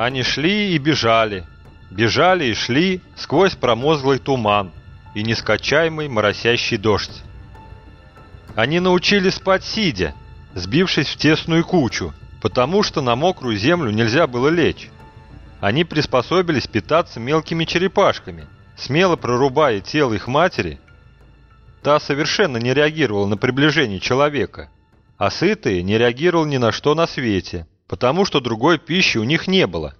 Они шли и бежали, бежали и шли сквозь промозглый туман и нескачаемый моросящий дождь. Они научились спать сидя, сбившись в тесную кучу, потому что на мокрую землю нельзя было лечь. Они приспособились питаться мелкими черепашками, смело прорубая тело их матери. Та совершенно не реагировала на приближение человека, а сытые не реагировал ни на что на свете, потому что другой пищи у них не было.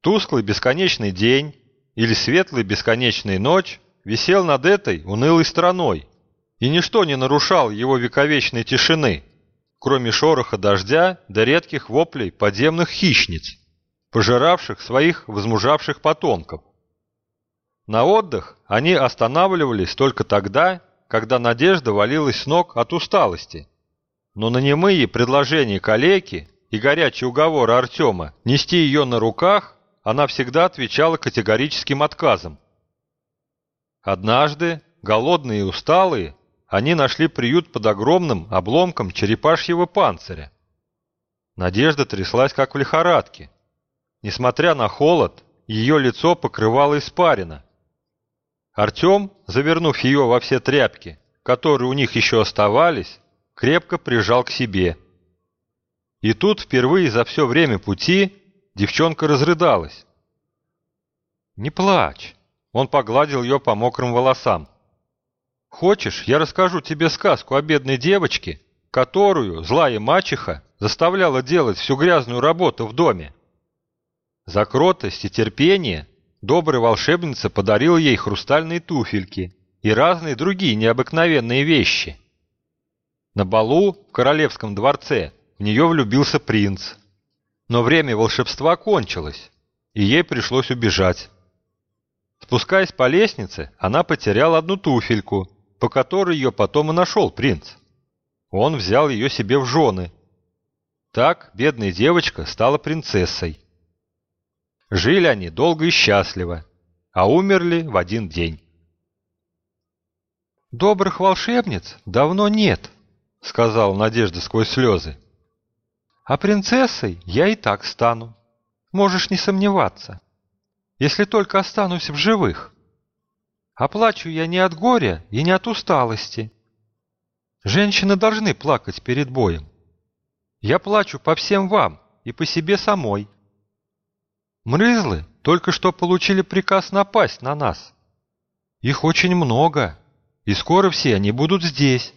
Тусклый бесконечный день или светлая бесконечная ночь висел над этой унылой страной, и ничто не нарушало его вековечной тишины, кроме шороха дождя до редких воплей подземных хищниц, пожиравших своих возмужавших потомков. На отдых они останавливались только тогда, когда надежда валилась с ног от усталости. Но на немые предложения калеки и горячие уговоры Артема нести ее на руках она всегда отвечала категорическим отказом. Однажды, голодные и усталые, они нашли приют под огромным обломком черепашьего панциря. Надежда тряслась, как в лихорадке. Несмотря на холод, ее лицо покрывало испарина. Артем, завернув ее во все тряпки, которые у них еще оставались, крепко прижал к себе. И тут впервые за все время пути девчонка разрыдалась. «Не плачь!» Он погладил ее по мокрым волосам. Хочешь, я расскажу тебе сказку о бедной девочке, которую злая мачеха заставляла делать всю грязную работу в доме? За кротость и терпение добрая волшебница подарила ей хрустальные туфельки и разные другие необыкновенные вещи. На балу в королевском дворце в нее влюбился принц. Но время волшебства кончилось, и ей пришлось убежать. Спускаясь по лестнице, она потеряла одну туфельку по которой ее потом и нашел принц. Он взял ее себе в жены. Так бедная девочка стала принцессой. Жили они долго и счастливо, а умерли в один день. «Добрых волшебниц давно нет», — сказала Надежда сквозь слезы. «А принцессой я и так стану. Можешь не сомневаться. Если только останусь в живых». А я не от горя и не от усталости. Женщины должны плакать перед боем. Я плачу по всем вам и по себе самой. Мрызлы только что получили приказ напасть на нас. Их очень много, и скоро все они будут здесь.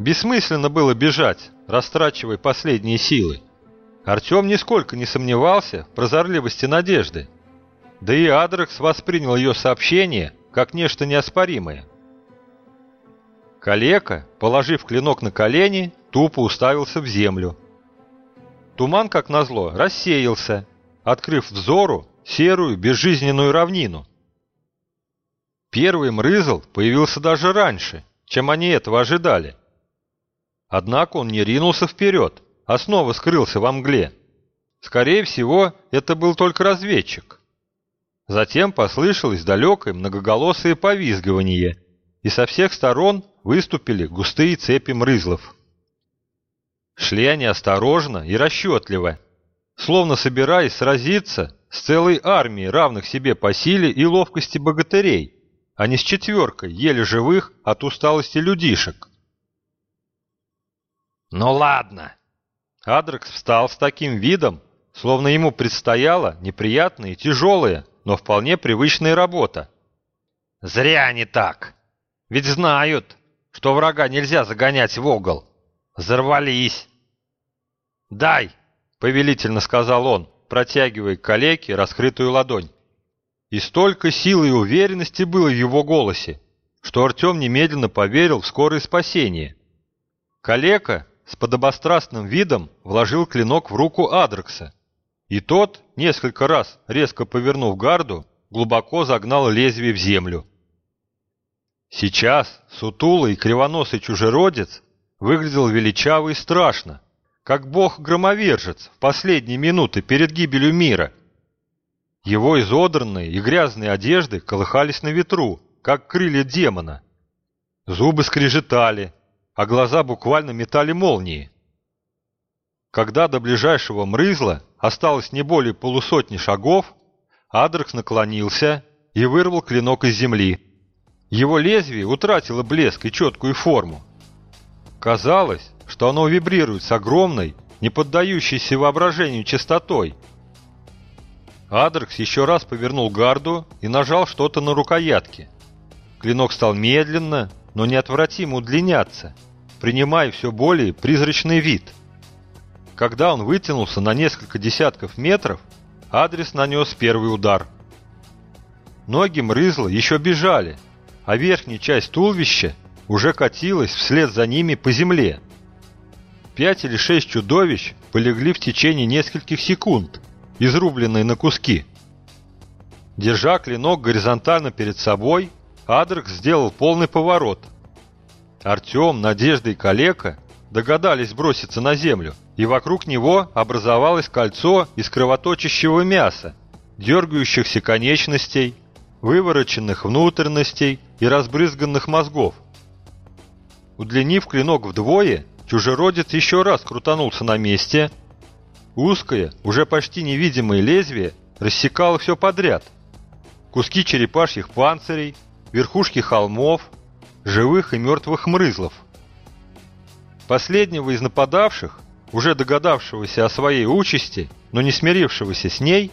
Бессмысленно было бежать, растрачивая последние силы. Артем нисколько не сомневался в прозорливости надежды. Да и Адрекс воспринял ее сообщение как нечто неоспоримое. Калека, положив клинок на колени, тупо уставился в землю. Туман, как назло, рассеялся, открыв взору серую безжизненную равнину. Первый мрызл появился даже раньше, чем они этого ожидали. Однако он не ринулся вперед, а снова скрылся во мгле. Скорее всего, это был только разведчик. Затем послышалось далекое многоголосое повизгивание, и со всех сторон выступили густые цепи мрызлов. Шли они осторожно и расчетливо, словно собираясь сразиться с целой армией равных себе по силе и ловкости богатырей, а не с четверкой еле живых от усталости людишек. «Ну ладно». Адрекс встал с таким видом, словно ему предстояла неприятная и тяжелая, но вполне привычная работа. «Зря они так. Ведь знают, что врага нельзя загонять в угол. Взорвались». «Дай!» — повелительно сказал он, протягивая к калеке раскрытую ладонь. И столько силы и уверенности было в его голосе, что Артем немедленно поверил в скорое спасение. Калека с подобострастным видом вложил клинок в руку Адрекса. И тот, несколько раз резко повернув гарду, глубоко загнал лезвие в землю. Сейчас сутулый кривоносый чужеродец выглядел величаво и страшно, как бог-громовержец в последние минуты перед гибелью мира. Его изодранные и грязные одежды колыхались на ветру, как крылья демона. Зубы скрежетали, а глаза буквально метали молнии. Когда до ближайшего мрызла осталось не более полусотни шагов, Адрекс наклонился и вырвал клинок из земли. Его лезвие утратило блеск и четкую форму. Казалось, что оно вибрирует с огромной, не поддающейся воображению частотой. Адрекс еще раз повернул гарду и нажал что-то на рукоятке. Клинок стал медленно, но неотвратимо удлиняться, принимая все более призрачный вид. Когда он вытянулся на несколько десятков метров, Адрес нанес первый удар. Ноги Мрызла еще бежали, а верхняя часть туловища уже катилась вслед за ними по земле. Пять или шесть чудовищ полегли в течение нескольких секунд, изрубленные на куски. Держа клинок горизонтально перед собой, Адрекс сделал полный поворот. Артем, Надежда и Калека догадались броситься на землю, и вокруг него образовалось кольцо из кровоточащего мяса, дергающихся конечностей, вывороченных внутренностей и разбрызганных мозгов. Удлинив клинок вдвое, чужеродец еще раз крутанулся на месте. Узкое, уже почти невидимое лезвие рассекало все подряд. Куски черепашьих панцирей, верхушки холмов, живых и мертвых мрызлов. Последнего из нападавших, уже догадавшегося о своей участи, но не смирившегося с ней,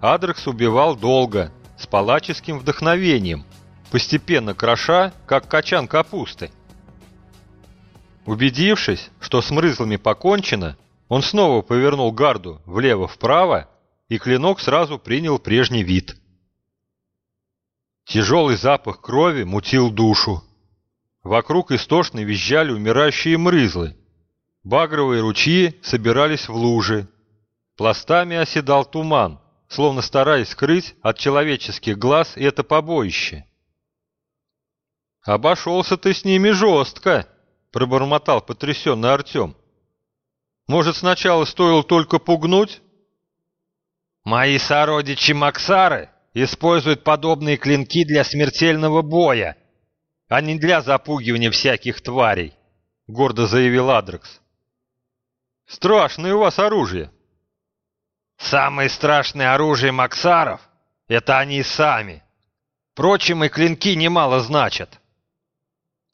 Адрекс убивал долго, с палаческим вдохновением, постепенно кроша, как качан капусты. Убедившись, что с мрызлами покончено, он снова повернул гарду влево-вправо, и клинок сразу принял прежний вид. Тяжелый запах крови мутил душу. Вокруг истошно визжали умирающие мрызлы. Багровые ручьи собирались в лужи. Пластами оседал туман, словно стараясь скрыть от человеческих глаз это побоище. «Обошелся ты с ними жестко!» пробормотал потрясенный Артем. «Может, сначала стоило только пугнуть?» «Мои сородичи Максары используют подобные клинки для смертельного боя, а не для запугивания всяких тварей», — гордо заявил Адрекс. «Страшное у вас оружие!» «Самое страшное оружие Максаров — это они сами. Впрочем, и клинки немало значат».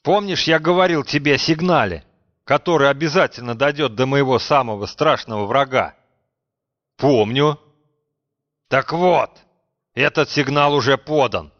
Помнишь, я говорил тебе о сигнале, который обязательно дойдет до моего самого страшного врага? Помню. Так вот, этот сигнал уже подан.